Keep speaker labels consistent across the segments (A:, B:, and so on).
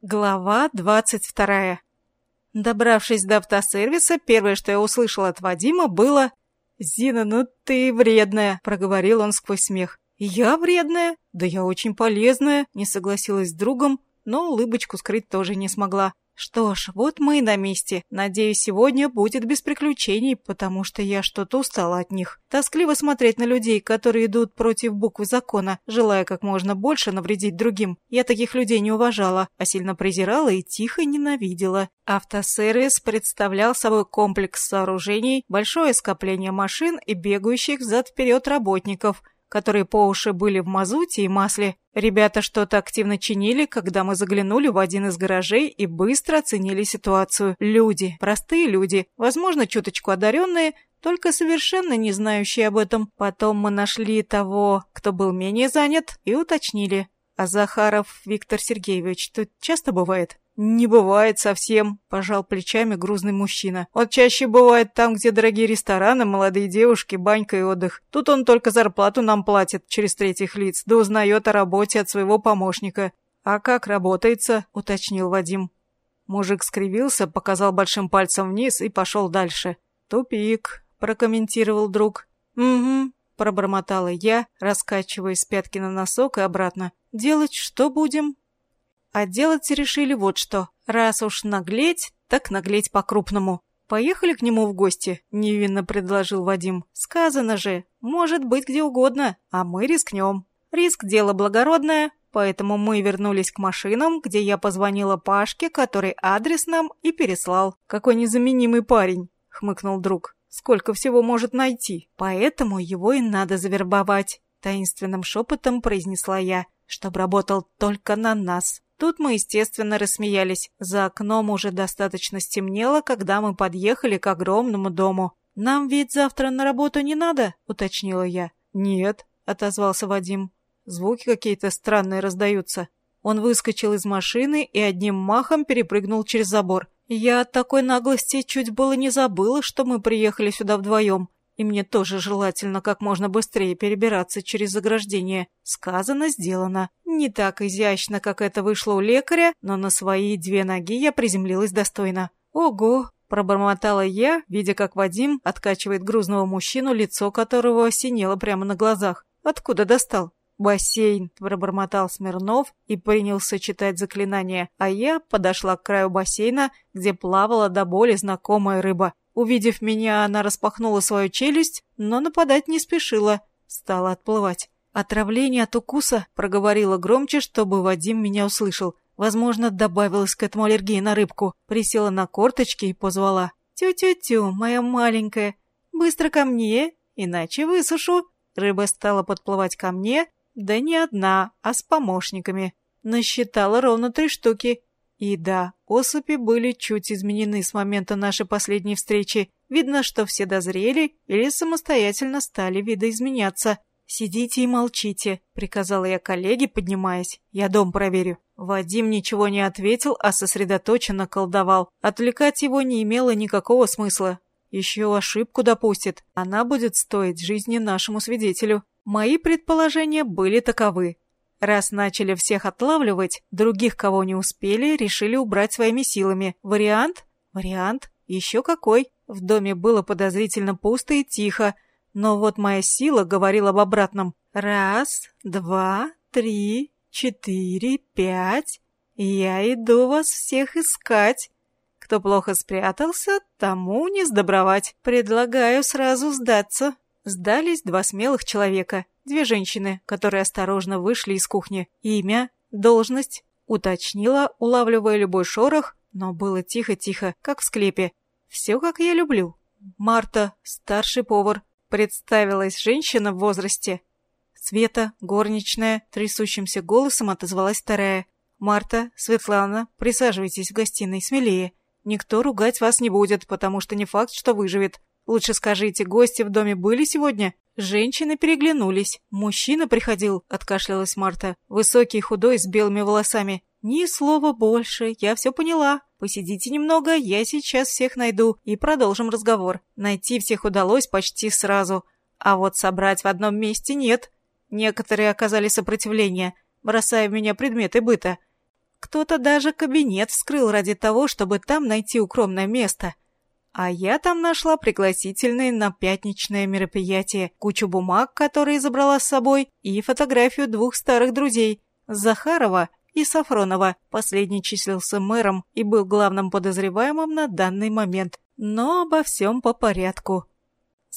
A: Глава двадцать вторая. Добравшись до автосервиса, первое, что я услышала от Вадима, было «Зина, ну ты вредная», — проговорил он сквозь смех. «Я вредная? Да я очень полезная», — не согласилась с другом, но улыбочку скрыть тоже не смогла. Что ж, вот мы и на месте. Надеюсь, сегодня будет без приключений, потому что я что-то устала от них. Тоскливо смотреть на людей, которые идут против буквы закона, желая как можно больше навредить другим. Я таких людей не уважала, а сильно презирала и тихо ненавидела. Автосервис представлял собой комплекс сооружений, большое скопление машин и бегающих взад-вперед работников – которые по уши были в мазуте и масле. Ребята что-то активно чинили, когда мы заглянули в один из гаражей и быстро оценили ситуацию. Люди, простые люди, возможно, чуточку одаренные, только совершенно не знающие об этом. Потом мы нашли того, кто был менее занят, и уточнили. А Захаров Виктор Сергеевич тут часто бывает? «Не бывает совсем», – пожал плечами грузный мужчина. «Он чаще бывает там, где дорогие рестораны, молодые девушки, банька и отдых. Тут он только зарплату нам платит через третьих лиц, да узнает о работе от своего помощника». «А как работается?» – уточнил Вадим. Мужик скривился, показал большим пальцем вниз и пошел дальше. «Тупик», – прокомментировал друг. «Угу», – пробормотала я, раскачиваясь с пятки на носок и обратно. «Делать что будем?» А делать решили вот что. Раз уж наглеть, так наглеть по-крупному. «Поехали к нему в гости», — невинно предложил Вадим. «Сказано же, может быть где угодно, а мы рискнем». Риск — дело благородное, поэтому мы вернулись к машинам, где я позвонила Пашке, который адрес нам и переслал. «Какой незаменимый парень», — хмыкнул друг. «Сколько всего может найти? Поэтому его и надо завербовать», — таинственным шепотом произнесла я, «чтобы работал только на нас». Тут мы, естественно, рассмеялись. За окном уже достаточно стемнело, когда мы подъехали к огромному дому. «Нам ведь завтра на работу не надо?» — уточнила я. «Нет», — отозвался Вадим. «Звуки какие-то странные раздаются». Он выскочил из машины и одним махом перепрыгнул через забор. Я от такой наглости чуть было не забыла, что мы приехали сюда вдвоем и мне тоже желательно как можно быстрее перебираться через заграждение. Сказано, сделано. Не так изящно, как это вышло у лекаря, но на свои две ноги я приземлилась достойно. «Ого!» – пробормотала я, видя, как Вадим откачивает грузного мужчину, лицо которого осенело прямо на глазах. «Откуда достал?» «Бассейн», — пробормотал Смирнов и принялся читать заклинание, а я подошла к краю бассейна, где плавала до боли знакомая рыба. Увидев меня, она распахнула свою челюсть, но нападать не спешила, стала отплывать. «Отравление от укуса», — проговорила громче, чтобы Вадим меня услышал. Возможно, добавилась к этому аллергия на рыбку. Присела на корточки и позвала. «Тю-тю-тю, моя маленькая, быстро ко мне, иначе высушу». Рыба стала подплывать ко мне, да не одна, а с помощниками. Насчитала ровно три штуки. И да, особи были чуть изменены с момента нашей последней встречи. Видно, что все дозрели или самостоятельно стали видоизменяться. «Сидите и молчите», — приказала я коллеге, поднимаясь. «Я дом проверю». Вадим ничего не ответил, а сосредоточенно колдовал. Отвлекать его не имело никакого смысла. Еще ошибку допустит. Она будет стоить жизни нашему свидетелю. Мои предположения были таковы. Раз начали всех отлавливать, других, кого не успели, решили убрать своими силами. Вариант? Вариант? Еще какой? В доме было подозрительно пусто и тихо, но вот моя сила говорила об обратном. Раз, два, три, четыре, пять. Я иду вас всех искать. Кто плохо спрятался, тому не сдобровать. Предлагаю сразу сдаться. Сдались два смелых человека. Две женщины, которые осторожно вышли из кухни. Имя, должность, уточнила, улавливая любой шорох, но было тихо-тихо, как в склепе. Все, как я люблю. Марта, старший повар, представилась женщина в возрасте. Света, горничная, трясущимся голосом отозвалась вторая. «Марта, Светлана, присаживайтесь в гостиной смелее. Никто ругать вас не будет, потому что не факт, что выживет. Лучше скажите, гости в доме были сегодня?» Женщины переглянулись. «Мужчина приходил», — откашлялась Марта. «Высокий, худой, с белыми волосами. Ни слова больше, я все поняла. Посидите немного, я сейчас всех найду и продолжим разговор. Найти всех удалось почти сразу. А вот собрать в одном месте нет. Некоторые оказали сопротивление, бросая в меня предметы быта. Кто-то даже кабинет вскрыл ради того, чтобы там найти укромное место. А я там нашла пригласительные на пятничное мероприятие, кучу бумаг, которые забрала с собой, и фотографию двух старых друзей – Захарова и Сафронова. Последний числился мэром и был главным подозреваемым на данный момент. Но обо всем по порядку.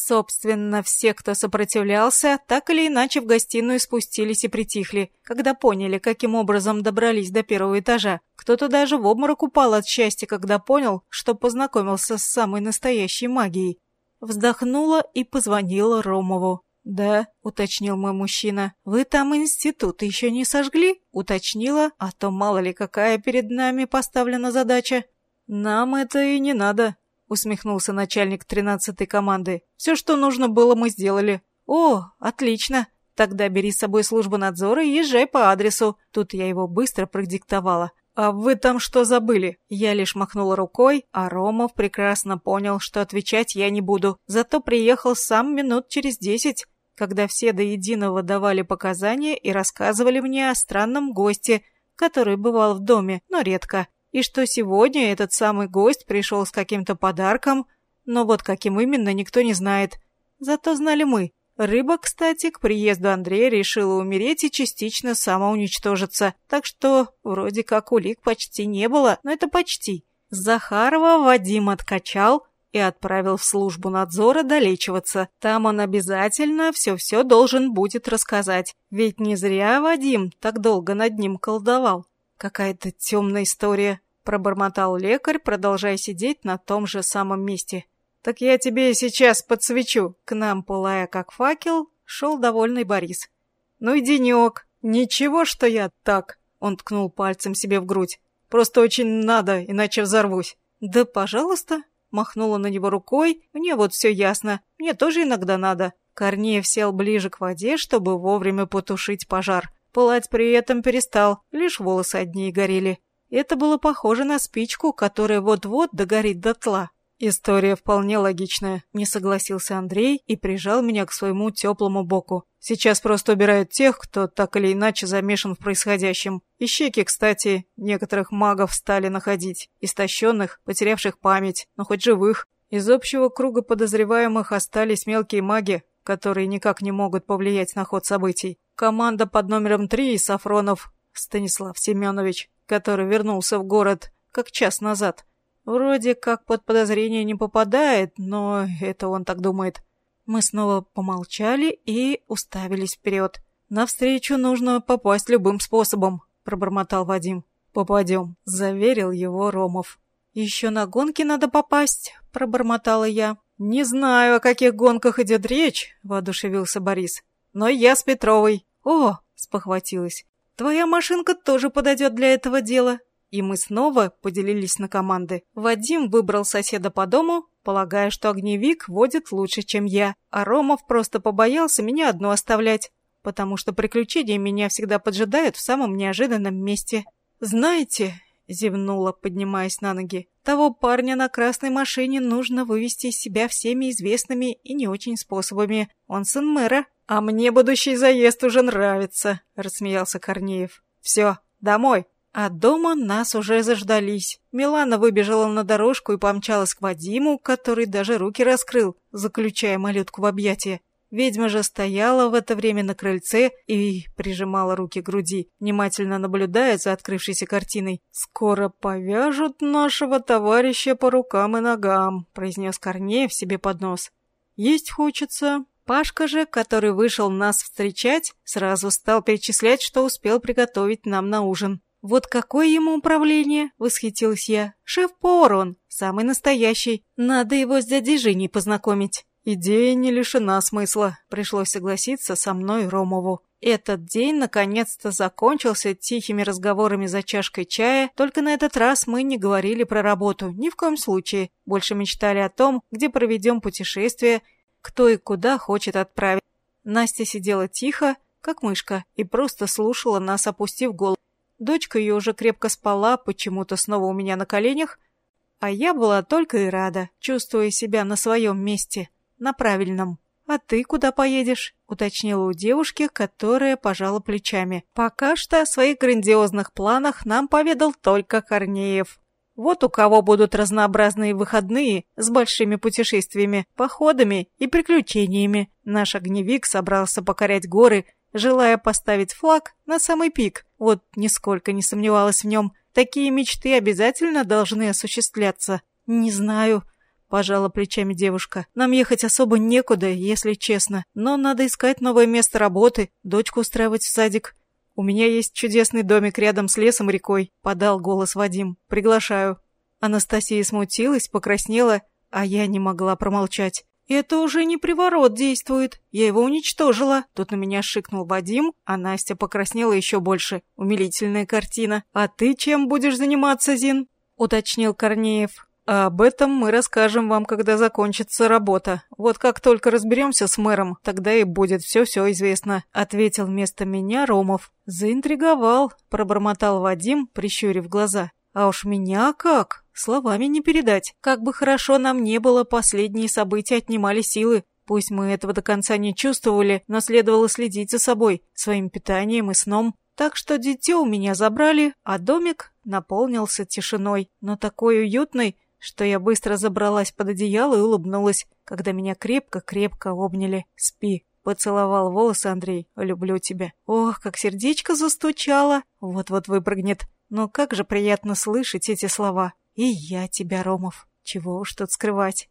A: Собственно, все, кто сопротивлялся, так или иначе в гостиную спустились и притихли, когда поняли, каким образом добрались до первого этажа. Кто-то даже в обморок упал от счастья, когда понял, что познакомился с самой настоящей магией. Вздохнула и позвонила Ромову. «Да», — уточнил мой мужчина. «Вы там институт еще не сожгли?» — уточнила, а то мало ли какая перед нами поставлена задача. «Нам это и не надо», — усмехнулся начальник тринадцатой команды. «Все, что нужно было, мы сделали». «О, отлично. Тогда бери с собой службу надзора и езжай по адресу». Тут я его быстро продиктовала. «А вы там что забыли?» Я лишь махнула рукой, а Ромов прекрасно понял, что отвечать я не буду. Зато приехал сам минут через десять, когда все до единого давали показания и рассказывали мне о странном госте, который бывал в доме, но редко и что сегодня этот самый гость пришел с каким-то подарком, но вот каким именно никто не знает. Зато знали мы. Рыба, кстати, к приезду Андрея решила умереть и частично самоуничтожиться, так что вроде как улик почти не было, но это почти. Захарова Вадим откачал и отправил в службу надзора долечиваться. Там он обязательно все-все должен будет рассказать, ведь не зря Вадим так долго над ним колдовал. «Какая-то темная история», — пробормотал лекарь, продолжая сидеть на том же самом месте. «Так я тебе сейчас подсвечу». К нам, пылая как факел, шел довольный Борис. «Ну и денек. Ничего, что я так...» Он ткнул пальцем себе в грудь. «Просто очень надо, иначе взорвусь». «Да, пожалуйста», — махнула на него рукой. «Мне вот все ясно. Мне тоже иногда надо». Корнеев сел ближе к воде, чтобы вовремя потушить пожар. Пылать при этом перестал, лишь волосы одни горели. Это было похоже на спичку, которая вот-вот догорит дотла. «История вполне логичная», — не согласился Андрей и прижал меня к своему теплому боку. «Сейчас просто убирают тех, кто так или иначе замешан в происходящем. Ищейки, кстати, некоторых магов стали находить. Истощенных, потерявших память, но хоть живых. Из общего круга подозреваемых остались мелкие маги, которые никак не могут повлиять на ход событий. Команда под номером три и Сафронов Станислав Семенович, который вернулся в город как час назад. Вроде как под подозрение не попадает, но это он так думает. Мы снова помолчали и уставились вперед. «Навстречу нужно попасть любым способом», — пробормотал Вадим. «Попадем», — заверил его Ромов. «Еще на гонки надо попасть», — пробормотала я. «Не знаю, о каких гонках идет речь», — воодушевился Борис. «Но я с Петровой. «О!» — спохватилась. «Твоя машинка тоже подойдет для этого дела». И мы снова поделились на команды. Вадим выбрал соседа по дому, полагая, что огневик водит лучше, чем я, а Ромов просто побоялся меня одну оставлять, потому что приключения меня всегда поджидают в самом неожиданном месте. «Знаете», — зевнула, поднимаясь на ноги, — «того парня на красной машине нужно вывести из себя всеми известными и не очень способами. Он сын мэра, «А мне будущий заезд уже нравится», — рассмеялся Корнеев. «Все, домой». А дома нас уже заждались. Милана выбежала на дорожку и помчалась к Вадиму, который даже руки раскрыл, заключая малютку в объятия. Ведьма же стояла в это время на крыльце и прижимала руки к груди, внимательно наблюдая за открывшейся картиной. «Скоро повяжут нашего товарища по рукам и ногам», — произнес Корнеев себе под нос. «Есть хочется, Пашка же, который вышел нас встречать, сразу стал перечислять, что успел приготовить нам на ужин. «Вот какое ему управление!» — восхитилась я. «Шеф-повар он, самый настоящий. Надо его с дядей Женей познакомить». «Идея не лишена смысла», — пришлось согласиться со мной Ромову. Этот день наконец-то закончился тихими разговорами за чашкой чая, только на этот раз мы не говорили про работу, ни в коем случае. Больше мечтали о том, где проведем путешествие кто и куда хочет отправить. Настя сидела тихо, как мышка, и просто слушала нас, опустив голову. Дочка ее уже крепко спала, почему-то снова у меня на коленях, а я была только и рада, чувствуя себя на своем месте, на правильном. «А ты куда поедешь?» — уточнила у девушки, которая пожала плечами. «Пока что о своих грандиозных планах нам поведал только Корнеев. Вот у кого будут разнообразные выходные с большими путешествиями, походами и приключениями. Наш огневик собрался покорять горы, желая поставить флаг на самый пик. Вот нисколько не сомневалась в нем. Такие мечты обязательно должны осуществляться. Не знаю, Пожала плечами девушка. Нам ехать особо некуда, если честно. Но надо искать новое место работы, дочку устраивать в садик. У меня есть чудесный домик рядом с лесом рекой. Подал голос Вадим. Приглашаю. Анастасия смутилась, покраснела, а я не могла промолчать. «Это уже не приворот действует. Я его уничтожила». Тут на меня шикнул Вадим, а Настя покраснела еще больше. Умилительная картина. «А ты чем будешь заниматься, Зин?» — уточнил Корнеев. Об этом мы расскажем вам, когда закончится работа. Вот как только разберемся с мэром, тогда и будет все-все известно», — ответил вместо меня Ромов. «Заинтриговал», — пробормотал Вадим, прищурив глаза. «А уж меня как? Словами не передать. Как бы хорошо нам не было, последние события отнимали силы. Пусть мы этого до конца не чувствовали, но следовало следить за собой, своим питанием и сном. Так что дитё у меня забрали, а домик наполнился тишиной, но такой уютный, что я быстро забралась под одеяло и улыбнулась, когда меня крепко-крепко обняли. «Спи», — поцеловал волосы Андрей. «Люблю тебя». Ох, как сердечко застучало. Вот-вот выпрыгнет. Но как же приятно слышать эти слова. «И я тебя, Ромов». Чего уж тут скрывать.